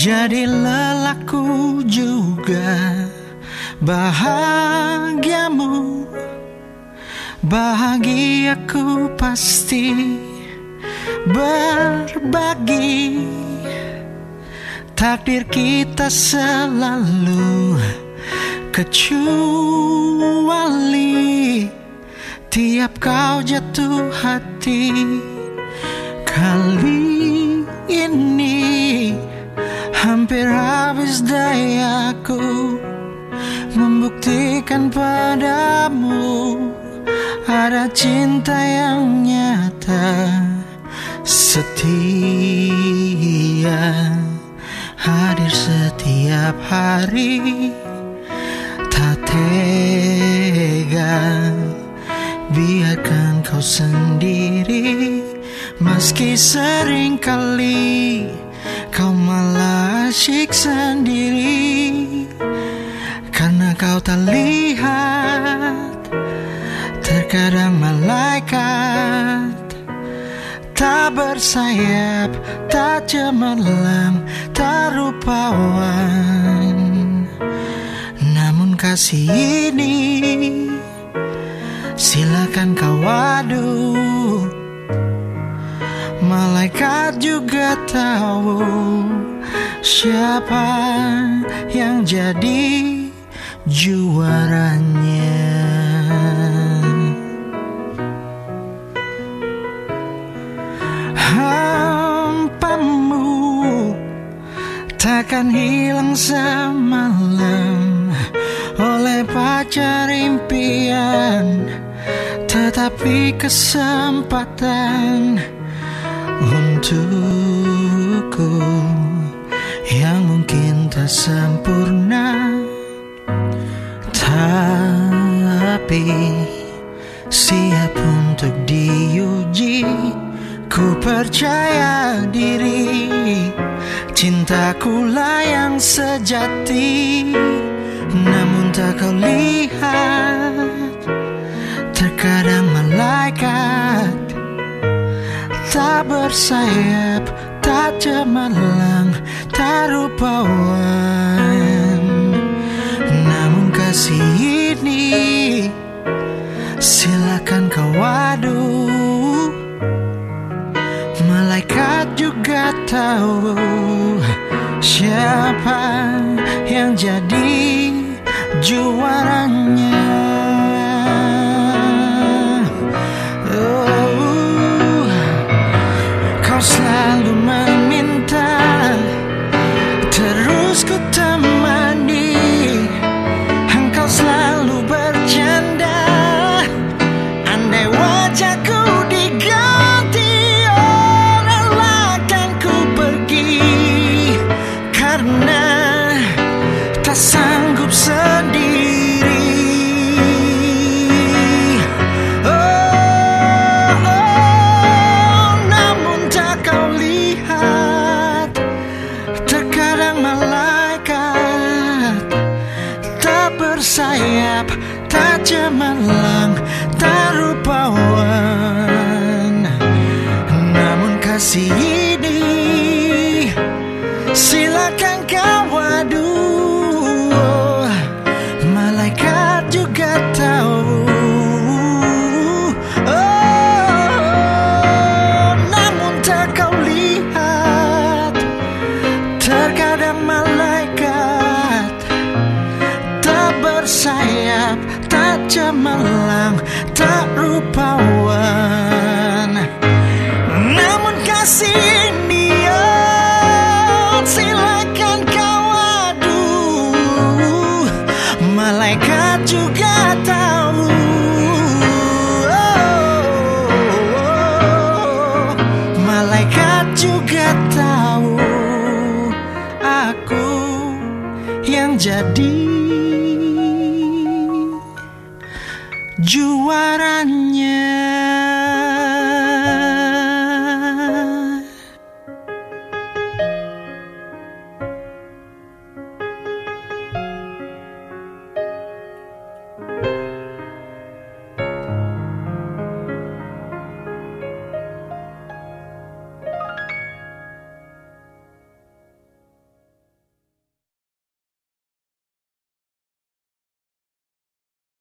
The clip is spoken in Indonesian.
jadi lelahku juga Bahagiamu. Bahagiaku pasti berbagi. Takdir kita selalu kecuali Tiap kau jatuh hati Kali ini Hampir habis dayaku Membuktikan padamu Ada cinta yang nyata Setia Hadir setiap hari. Tak tega Biarkan kau sendiri Meski sering kali Kau malah asyik sendiri. Karena kau tak lihat Terkadang malaikat Tak bersayap Tak cemerlang Tak rupawan. Namun kasih ini Silakan kau adu Malaikat juga tahu siapa yang jadi juaranya. Hampamu takkan hilang semalam oleh pacar impian, tetapi kesempatan untukku yang mungkin tak sempurna. Tapi siap untuk diuji ku percaya diri. Cintaku lah yang sejati namun tak kau lihat. Terkadang malaikat Bersayap, tak cemerlang, tak rupawan. Namun kasih ini Silakan kau adu. Malaikat juga tahu Siapa yang jadi juaranya bersayap, tak cemerlang, tak rupawan Namun kasih ini Silakan kau adu cemerlang, tak rupawan Namun kasih oh, silakan kau adu Malaikat juga tahu. Malaikat juga tahu Aku yang jadi juaranya